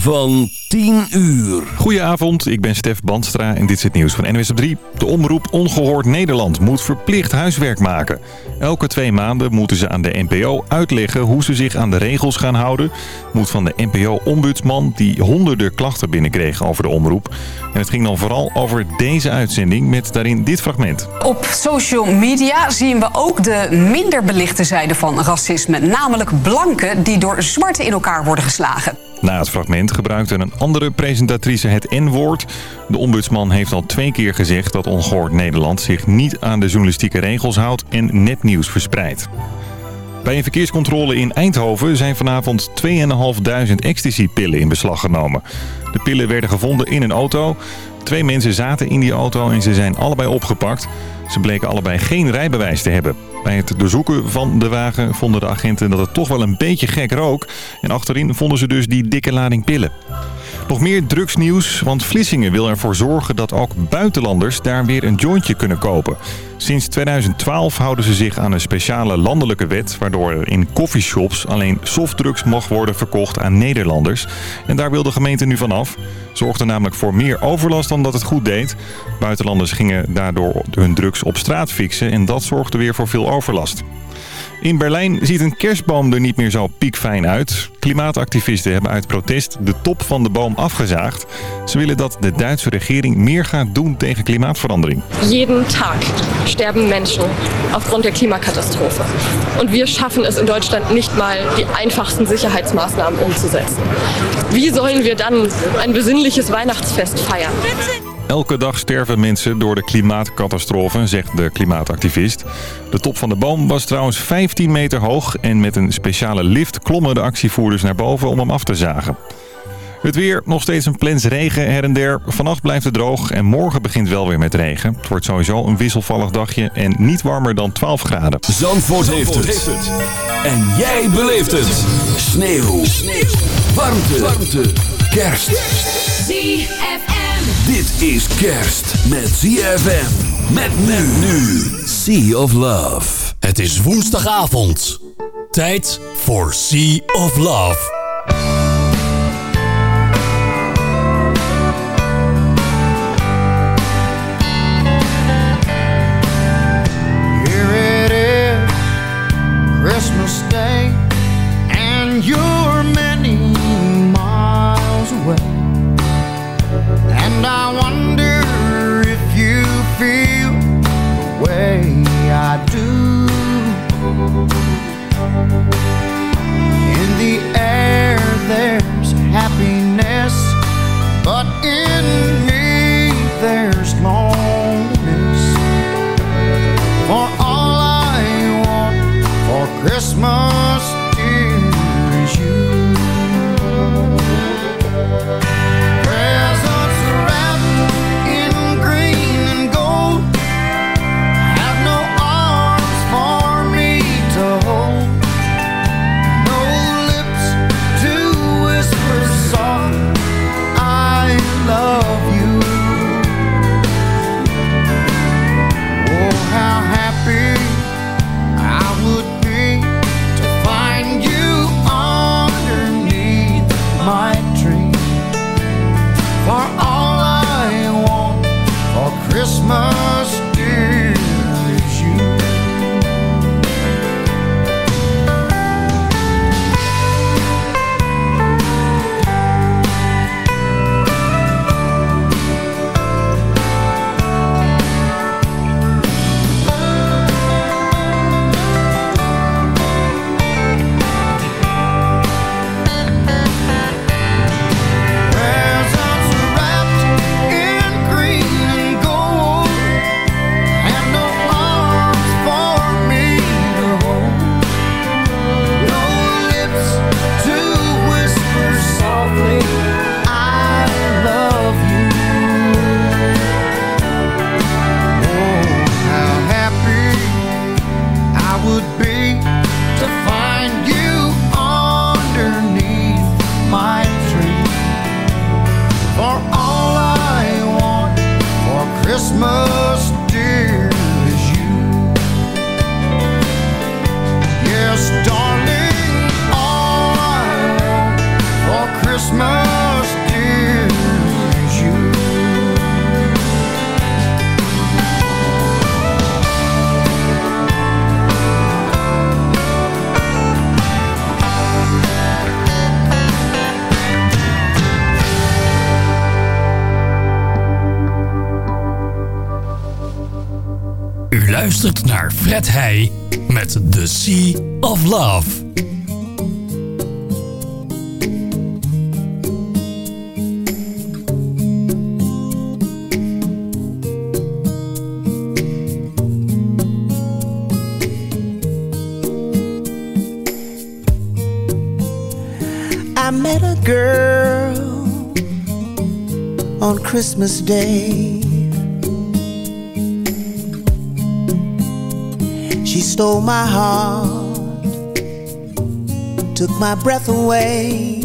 van 10 uur. Goedenavond, ik ben Stef Bandstra en dit is het nieuws van NOS op 3. De omroep Ongehoord Nederland moet verplicht huiswerk maken. Elke twee maanden moeten ze aan de NPO uitleggen hoe ze zich aan de regels gaan houden. Moet van de NPO-ombudsman die honderden klachten binnenkreeg over de omroep. En het ging dan vooral over deze uitzending met daarin dit fragment. Op social media zien we ook de minder belichte zijde van racisme. Namelijk blanken die door zwarte in elkaar worden geslagen. Na het fragment gebruikte een andere presentatrice het N-woord. De ombudsman heeft al twee keer gezegd dat Ongehoord Nederland zich niet aan de journalistieke regels houdt en nepnieuws verspreidt. Bij een verkeerscontrole in Eindhoven zijn vanavond 2.500 ecstasy-pillen in beslag genomen. De pillen werden gevonden in een auto. Twee mensen zaten in die auto en ze zijn allebei opgepakt. Ze bleken allebei geen rijbewijs te hebben. Bij het doorzoeken van de wagen vonden de agenten dat het toch wel een beetje gek rook. En achterin vonden ze dus die dikke lading pillen. Nog meer drugsnieuws, want Vlissingen wil ervoor zorgen dat ook buitenlanders daar weer een jointje kunnen kopen. Sinds 2012 houden ze zich aan een speciale landelijke wet... waardoor er in coffeeshops alleen softdrugs mag worden verkocht aan Nederlanders. En daar wil de gemeente nu vanaf. Zorgde namelijk voor meer overlast dan dat het goed deed. Buitenlanders gingen daardoor hun drugs op straat fixen... en dat zorgde weer voor veel overlast. In Berlijn ziet een kerstboom er niet meer zo piekfijn uit. Klimaatactivisten hebben uit protest de top van de boom afgezaagd. Ze willen dat de Duitse regering meer gaat doen tegen klimaatverandering. Jeden Tag sterben Menschen aufgrund der Klimakatastrophe. Und wir schaffen es in Deutschland nicht mal, die einfachsten Sicherheitsmaßnahmen umzusetzen. Wie sollen wir dann ein besinnliches Weihnachtsfest feiern? Elke dag sterven mensen door de klimaatcatastrofe, zegt de klimaatactivist. De top van de boom was trouwens 15 meter hoog... en met een speciale lift klommen de actievoerders naar boven om hem af te zagen. Het weer, nog steeds een plens regen her en der. Vannacht blijft het droog en morgen begint wel weer met regen. Het wordt sowieso een wisselvallig dagje en niet warmer dan 12 graden. Zandvoort, heeft, het. En jij beleeft het. Sneeuw. Sneeuw. Warmte. Warmte. Kerst. ZFM. Dit is kerst met ZFM. Met men nu. Sea of Love. Het is woensdagavond. Tijd voor Sea of Love. Here it is, Christmas Day, and you're many miles away. And I wonder if you feel the way I do. In the air, there's happiness, but in me, there's loneliness. For all I want for Christmas, Fred Heij met The Sea of Love. I met a girl on Christmas Day. She stole my heart, took my breath away.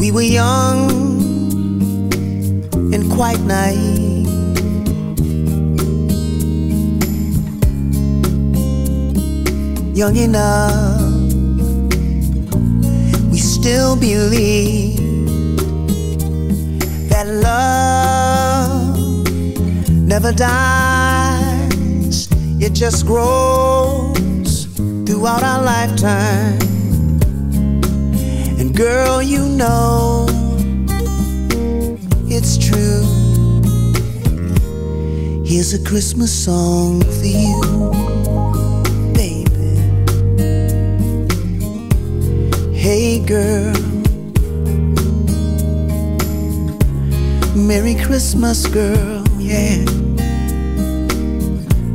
We were young and quite naive. young enough, we still believe that love never dies, it just grows throughout our lifetime. And girl, you know it's true. Here's a Christmas song for you. Baby. Hey girl, Merry Christmas, girl, yeah.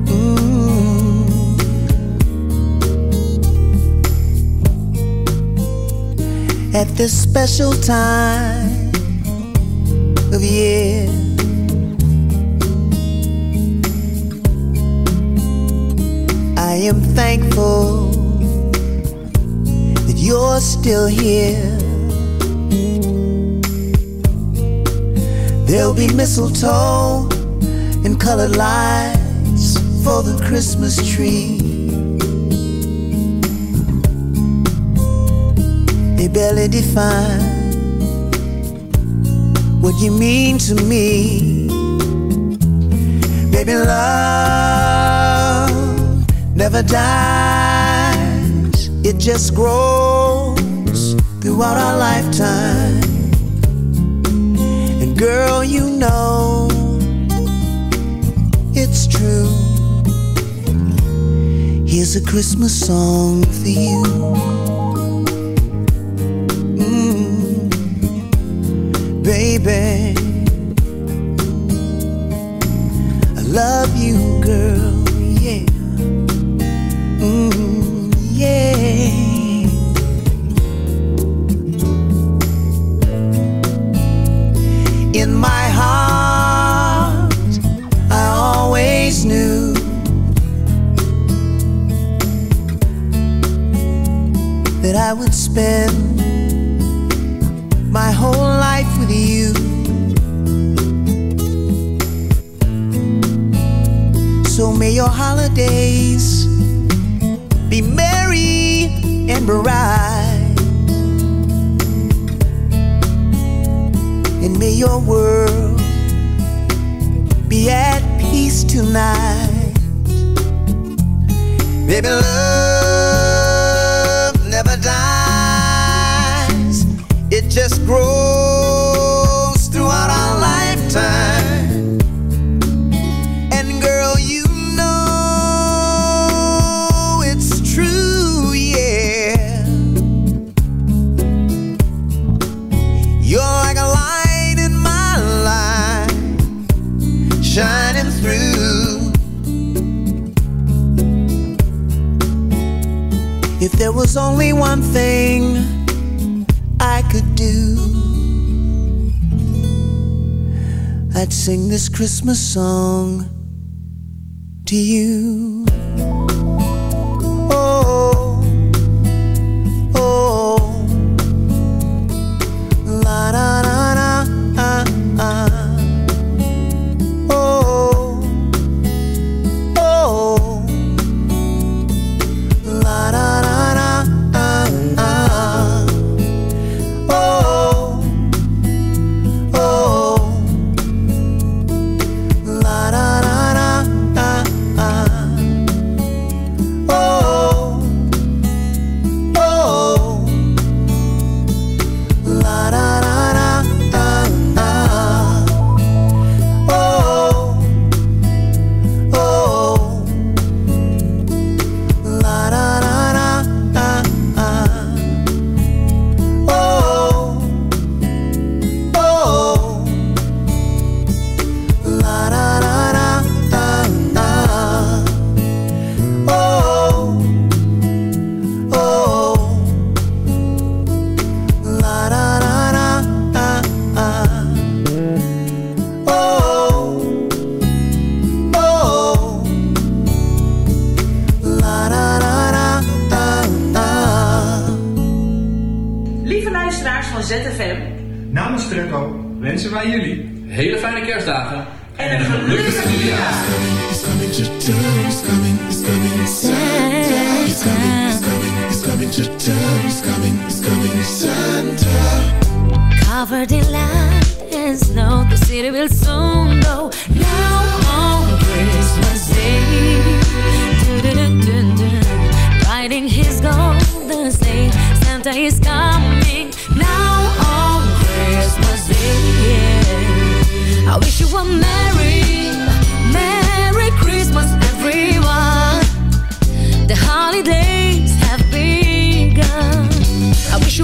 Mm. At this special time of year, I am thankful that you're still here. There'll be mistletoe colored lights for the Christmas tree. They barely define what you mean to me. Baby, love never dies, it just grows throughout our lifetime. And girl, you know true. Here's a Christmas song for you. Mm, baby, there was only one thing I could do, I'd sing this Christmas song to you. winter time is coming, is coming, Santa. Covered in light and snow, the city will soon go Now on Christmas Day. Dun -dun -dun Riding his golden sleigh, Santa is coming now on Christmas Day. Yeah. I wish you were merry.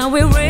now we're ready.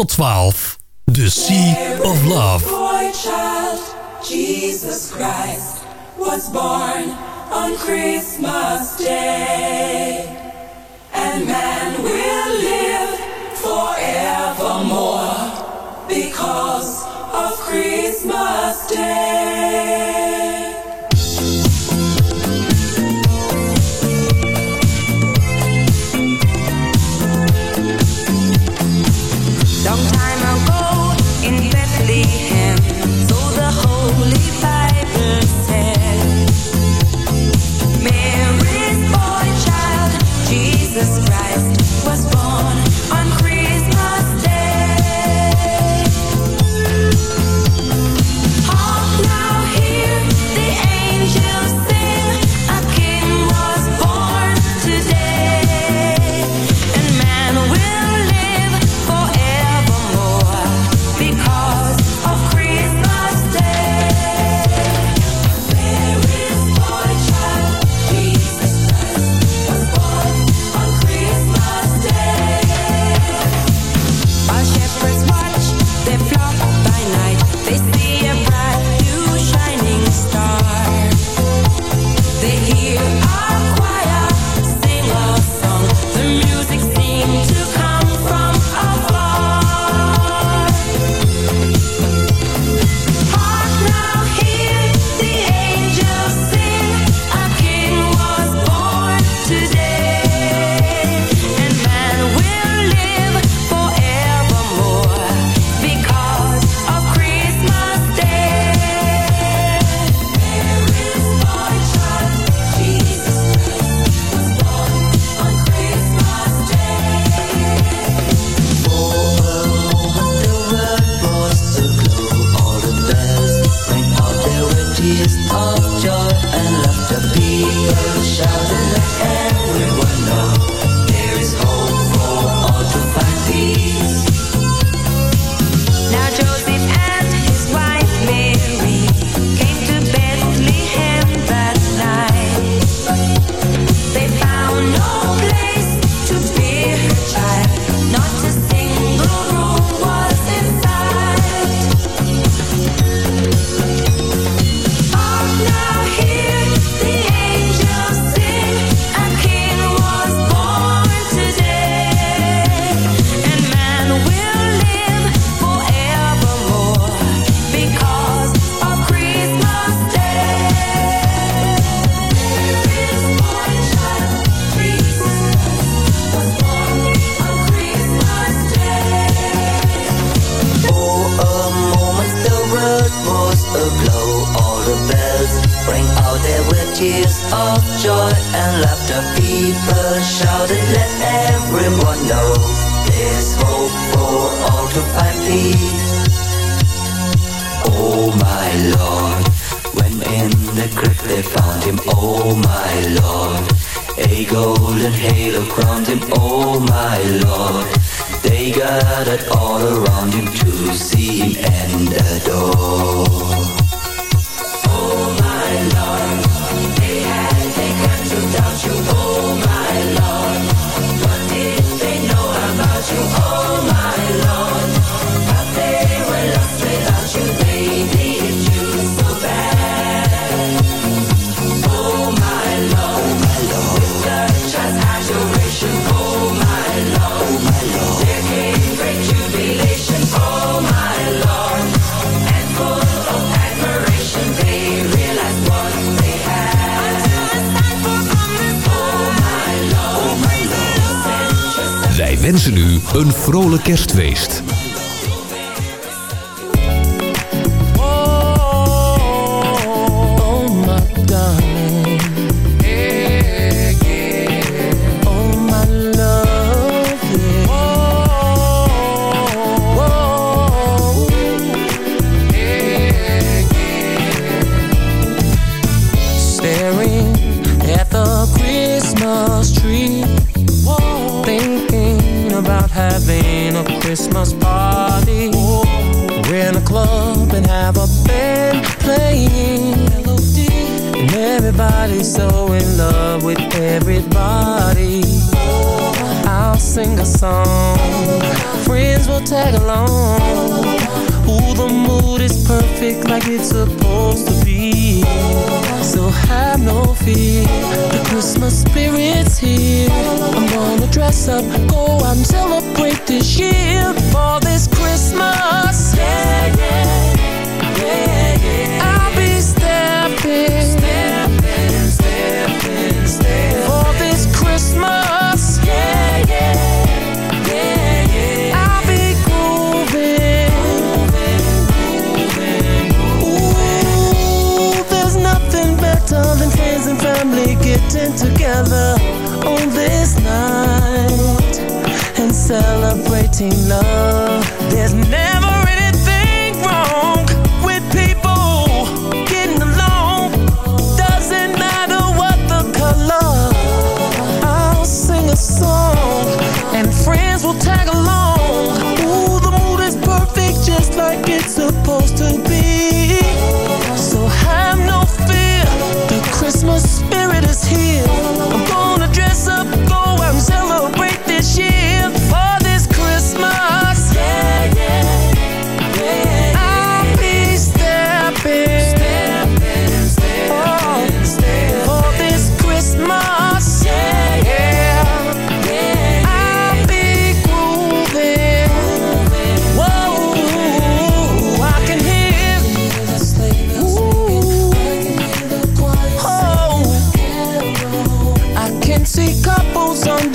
tot 12. The Sea of Love. Boy child, Jesus Christ was born on Christmas Day. And man will live forevermore because of Christmas Day. Golden halo crowned him, oh my Lord. They gathered all around him to see him and adore. Een vrolijk kerstfeest. About having a Christmas party. We're in a club and have a band playing. And everybody's so in love with everybody. I'll sing a song, friends will tag along. Ooh, the mood is perfect like it's supposed to be. So have no fear, the Christmas spirit's here. I'm gonna dress up, go out and celebrate this year for this Christmas. Yeah, yeah, celebrating love.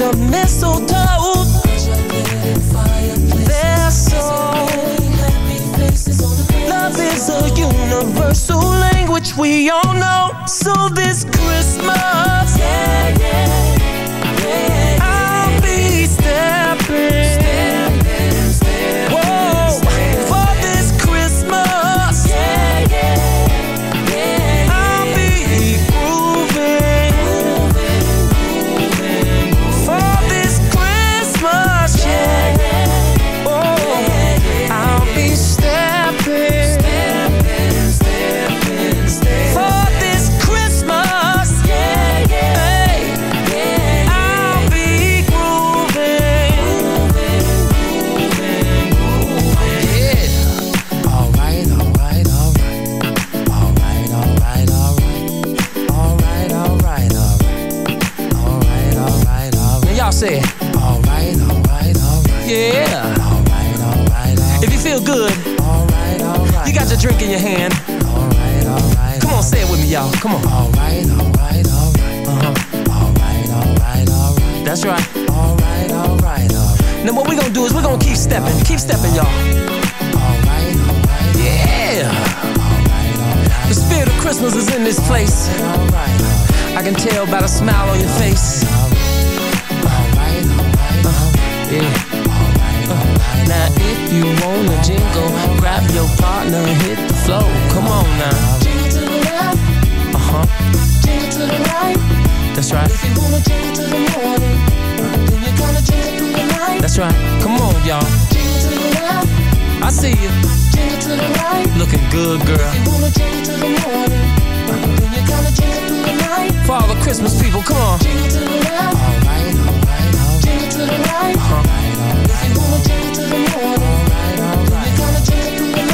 Under mistletoe. Song. Love is a universal language we all know. So this Christmas, your drink in hand. Alright, alright. Come on, say it with me, y'all. Come on. Alright, alright, alright. Uh-huh. Alright, alright, alright. That's right. Alright, alright, alright. Now what we gonna do is we're gonna keep stepping. Keep stepping, y'all. Alright, alright. Yeah. The spirit of Christmas is in this place. I can tell by the smile on your face. Uh-huh. Yeah. Uh, now you wanna jingle, grab your partner hit the flow. Come on now. Jingle to the left, Uh huh. jingle to the right. That's right. If you wanna jingle to the morning, then you gotta jingle through the night. That's right. Come on, y'all. Jingle to the left, I see you. jingle to the right. Looking good, girl. If you wanna jingle to the morning, then you gotta jingle through the night. For all the Christmas people, come on. Jingle to the left, Alright, alright, alright. jingle to the right. Uh-huh. If you wanna jingle to the morning, then you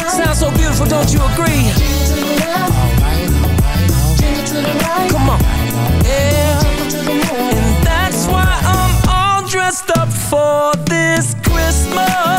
Sounds so beautiful, don't you agree? Come on. Yeah. And that's why I'm all dressed up for this Christmas.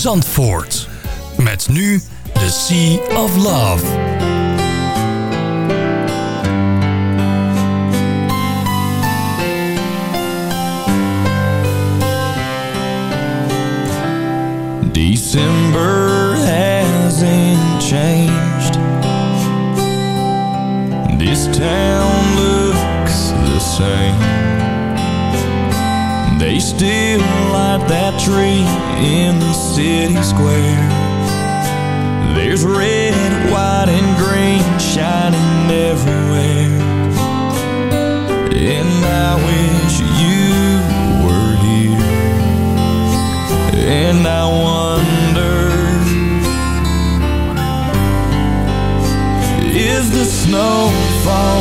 Zandvoort. Met nu The Sea of Love. December hasn't changed. This town looks the same. They still that tree in the city square. There's red, white, and green shining everywhere. And I wish you were here. And I wonder Is the snow falling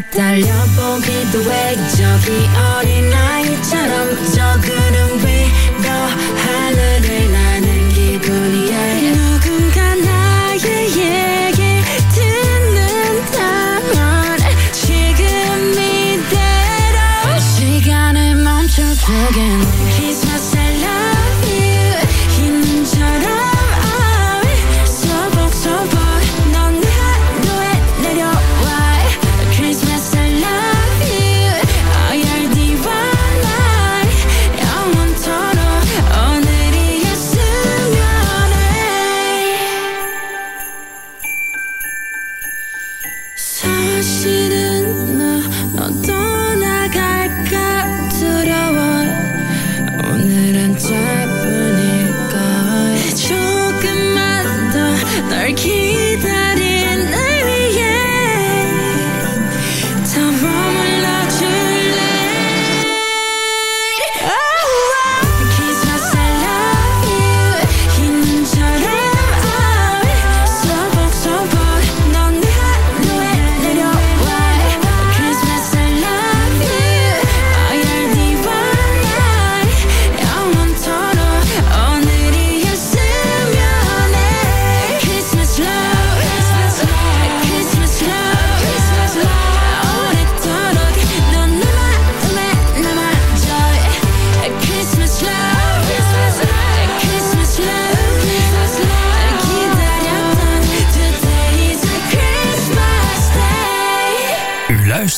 나 달려보기도 해. 저기 어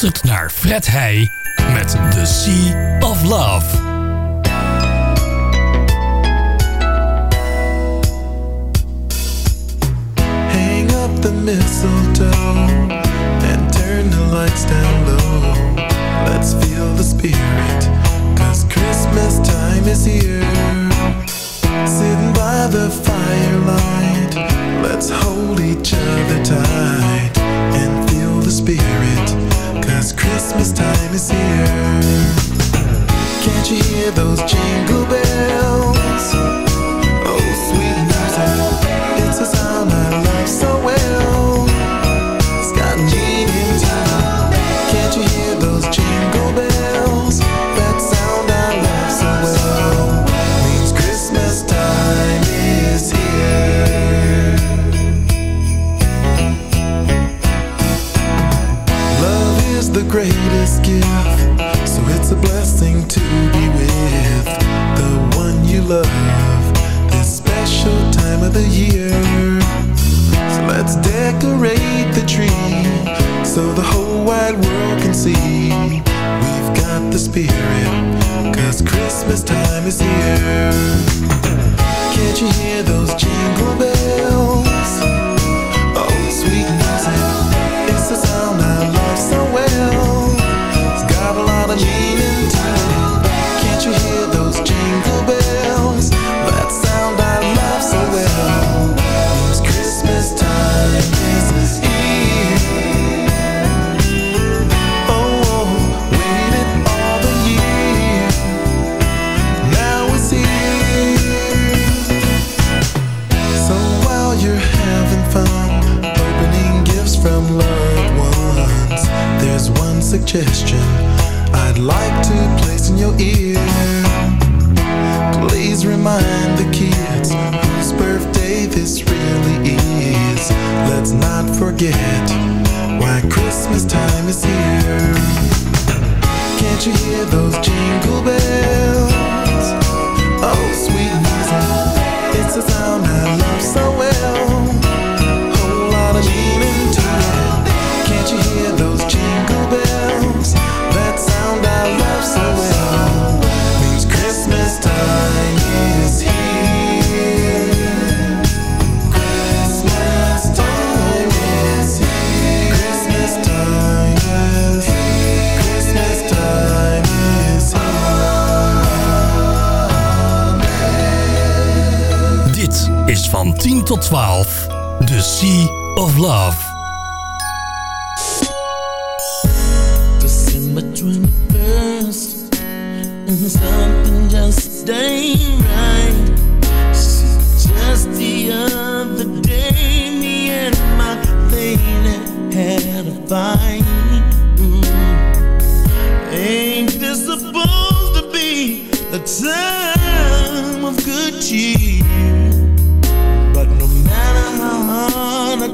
geluisterd naar Fred Heij met The Sea of Love. Hang up the mistletoe and turn the lights down low. Let's feel the spirit, cause Christmas time is here. Sitting by the firelight, let's hold each other tight and spirit Cause Christmas time is here Can't you hear those jingle bells? blessing to be with the one you love this special time of the year. So let's decorate the tree so the whole wide world can see we've got the spirit, cause Christmas time is here. Can't you hear those jingle bells?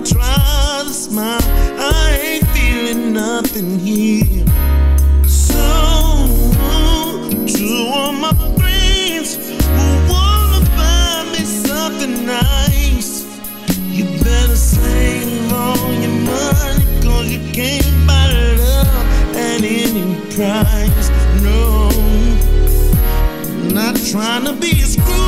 Try to smile, I ain't feeling nothing here. So, to all my friends who wanna buy me something nice, you better save all your money, cause you can't buy love at any price. No, I'm not trying to be a Scrooge.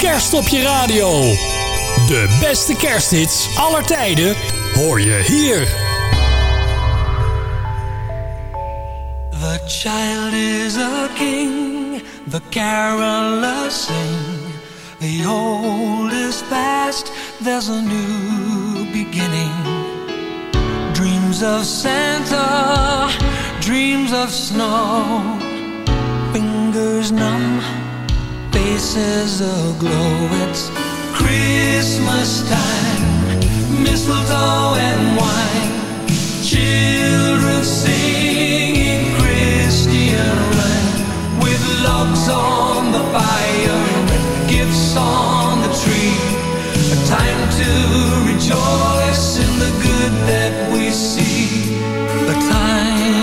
Kerst op je radio. De beste kersthits aller tijden hoor je hier. The child is a king, the caroler sing. The old is past, there's a new beginning. Dreams of Santa, dreams of snow. Fingers numb faces aglow. It's Christmas time. Mistletoe and wine. Children singing Christian rhyme. With logs on the fire Gifts on the tree. A time to rejoice in the good that we see. A time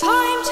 Time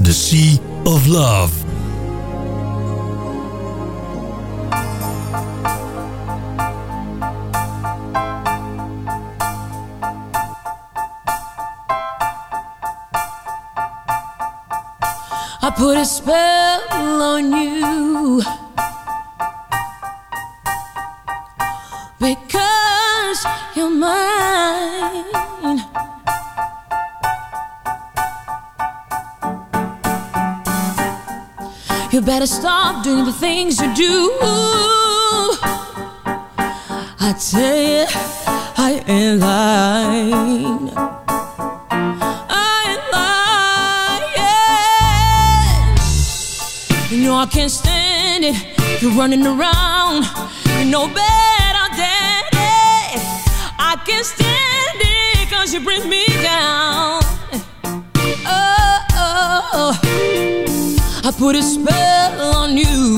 The Sea of Love. I put a spell on you Better stop doing the things you do. I tell you, I ain't lying. I ain't lying. You know I can't stand it. You're running around. You know better, daddy. I can't stand it cause you bring me down. Oh, oh, oh. I put a spell on you